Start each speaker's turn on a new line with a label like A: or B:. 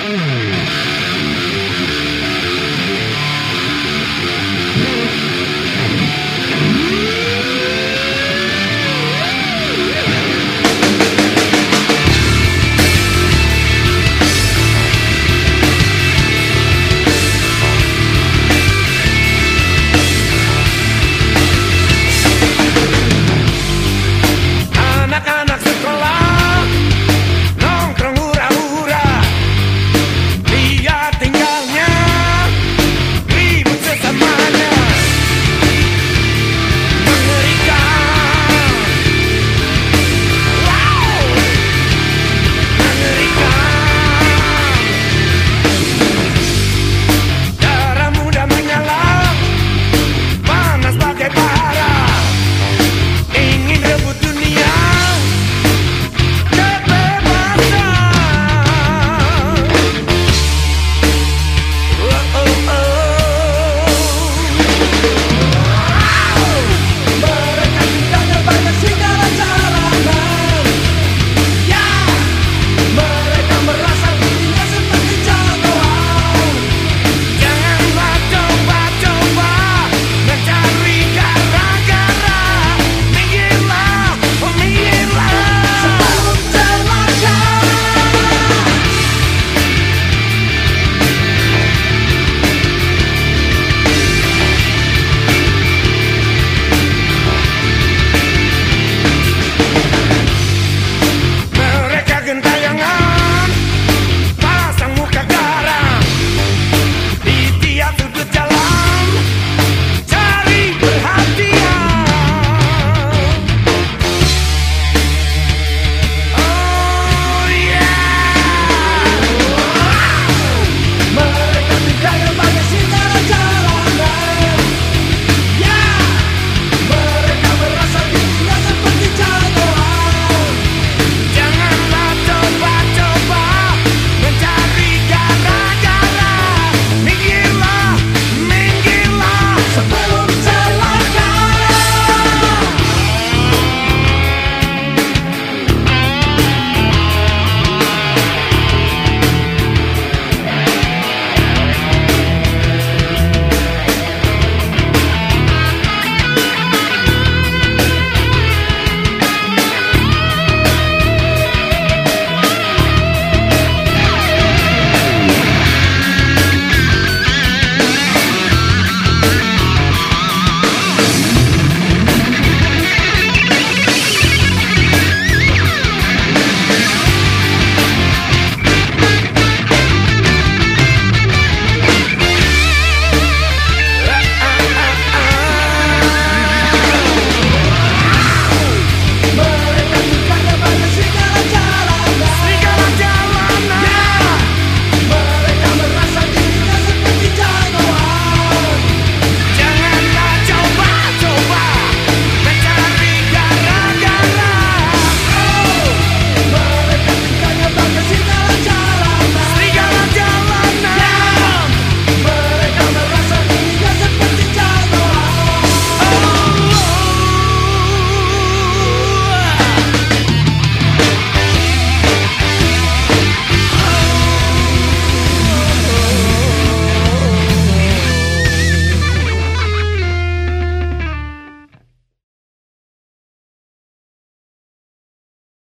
A: Bye.